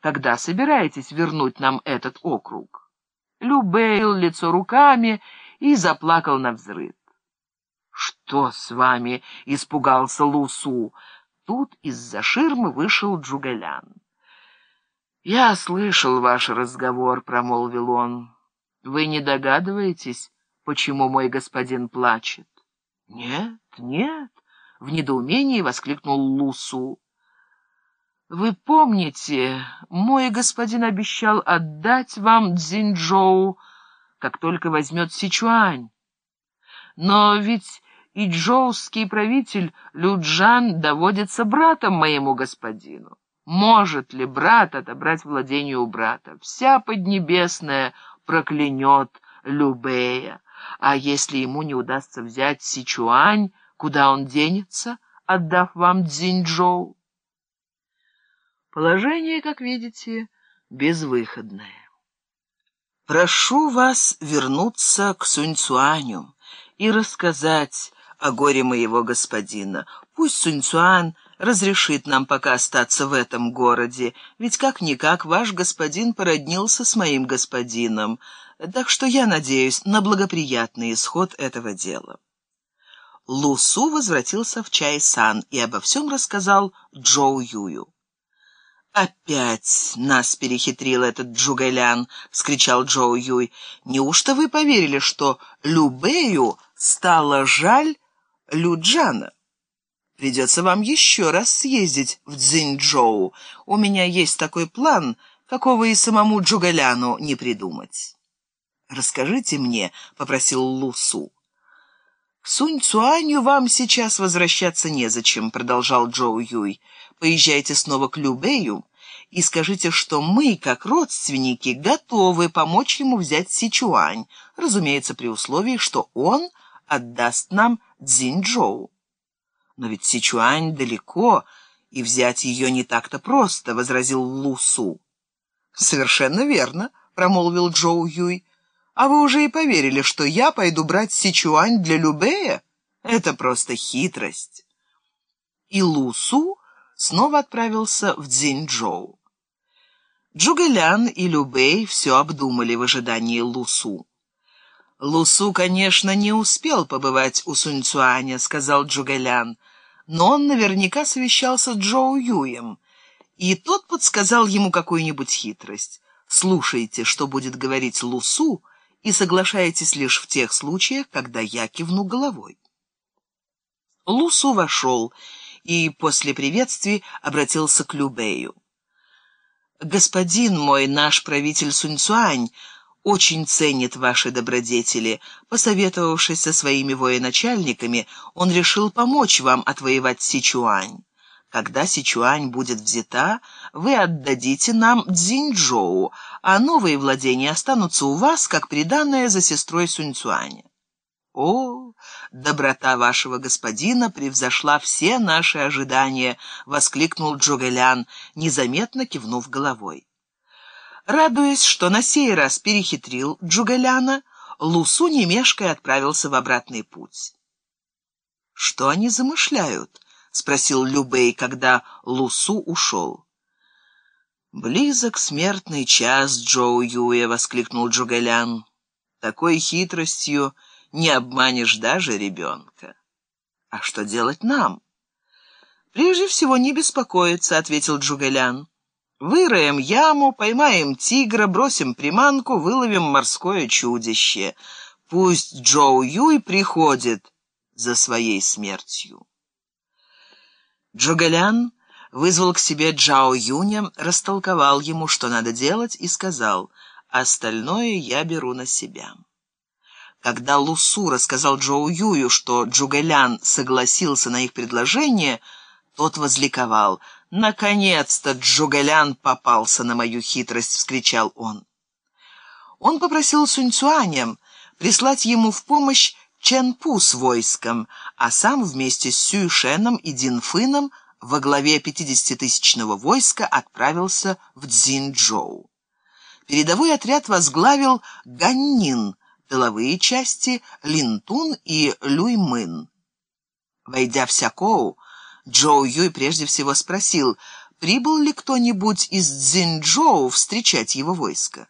когда собираетесь вернуть нам этот округ?» Любейл лицо руками и заплакал на взрыв. «Что с вами?» — испугался Лусу. Тут из-за ширмы вышел Джугалян. «Я слышал ваш разговор», — промолвил он. «Вы не догадываетесь, почему мой господин плачет?» «Нет, нет», — в недоумении воскликнул Лусу. «Вы помните, мой господин обещал отдать вам Цзиньчжоу, как только возьмет Сичуань. Но ведь и джоуский правитель Люджан доводится братом моему господину. Может ли брат отобрать владение у брата? Вся Поднебесная проклянет Любея. А если ему не удастся взять Сичуань, куда он денется, отдав вам Цзиньчжоу? Положение, как видите, безвыходное. Прошу вас вернуться к Суньцуаню и рассказать о горе моего господина. Пусть Суньцуан разрешит нам пока остаться в этом городе, ведь как-никак ваш господин породнился с моим господином, так что я надеюсь на благоприятный исход этого дела». Лусу возвратился в Чай-Сан и обо всем рассказал Джоу Юю. «Опять нас перехитрил этот Джугэлян!» — вскричал Джоу Юй. «Неужто вы поверили, что Любею стало жаль Люджана?» Придется вам еще раз съездить в Цзиньчжоу. У меня есть такой план, какого и самому Джугаляну не придумать. «Расскажите мне», — попросил Лусу. «К Сунь Цуаню вам сейчас возвращаться незачем», — продолжал Джоу Юй. «Поезжайте снова к Любею и скажите, что мы, как родственники, готовы помочь ему взять Сичуань, разумеется, при условии, что он отдаст нам Цзиньчжоу». «Но ведь Сичуань далеко, и взять ее не так-то просто», — возразил Лусу. «Совершенно верно», — промолвил Джоу Юй. «А вы уже и поверили, что я пойду брать Сичуань для Любея? Это просто хитрость». И Лусу снова отправился в Цзиньчжоу. Джугэлян и Любэй все обдумали в ожидании Лусу. «Лусу, конечно, не успел побывать у Суньцуаня», — сказал Джугэлян, «но он наверняка совещался с Джоу Юем, и тот подсказал ему какую-нибудь хитрость. Слушайте, что будет говорить Лусу, и соглашайтесь лишь в тех случаях, когда я кивну головой». Лусу вошел и после приветствий обратился к Любею. «Господин мой, наш правитель Суньцуань, очень ценит ваши добродетели. Посоветовавшись со своими военачальниками, он решил помочь вам отвоевать Сичуань. Когда Сичуань будет взята, вы отдадите нам Цзиньчжоу, а новые владения останутся у вас, как приданное за сестрой Суньцуаня. О, доброта вашего господина превзошла все наши ожидания, воскликнул Джугэлян, незаметно кивнув головой. Радуясь, что на сей раз перехитрил Джугаляна, Лусу немешкой отправился в обратный путь. «Что они замышляют?» — спросил Любей, когда Лусу ушел. «Близок смертный час, Джоу Юя!» — воскликнул Джугалян. «Такой хитростью не обманешь даже ребенка. А что делать нам?» «Прежде всего не беспокоиться», — ответил Джугалян. Выроем яму, поймаем тигра, бросим приманку, выловим морское чудище. Пусть Джоу Юй приходит за своей смертью. Джогалян вызвал к себе Джао Юня, растолковал ему, что надо делать, и сказал, «Остальное я беру на себя». Когда Лусу рассказал Джоу Юю, что Джугалян согласился на их предложение, тот возликовал — «Наконец-то Джугалян попался на мою хитрость!» — вскричал он. Он попросил Суньцуаня прислать ему в помощь Ченпу с войском, а сам вместе с Сюйшеном и Динфыном во главе 50-тысячного войска отправился в Цзиньчжоу. Передовой отряд возглавил Ганнин, тыловые части Линтун и Люймын. Войдя в Сякоу, Джоу Юй прежде всего спросил, прибыл ли кто-нибудь из Цзиньчжоу встречать его войско.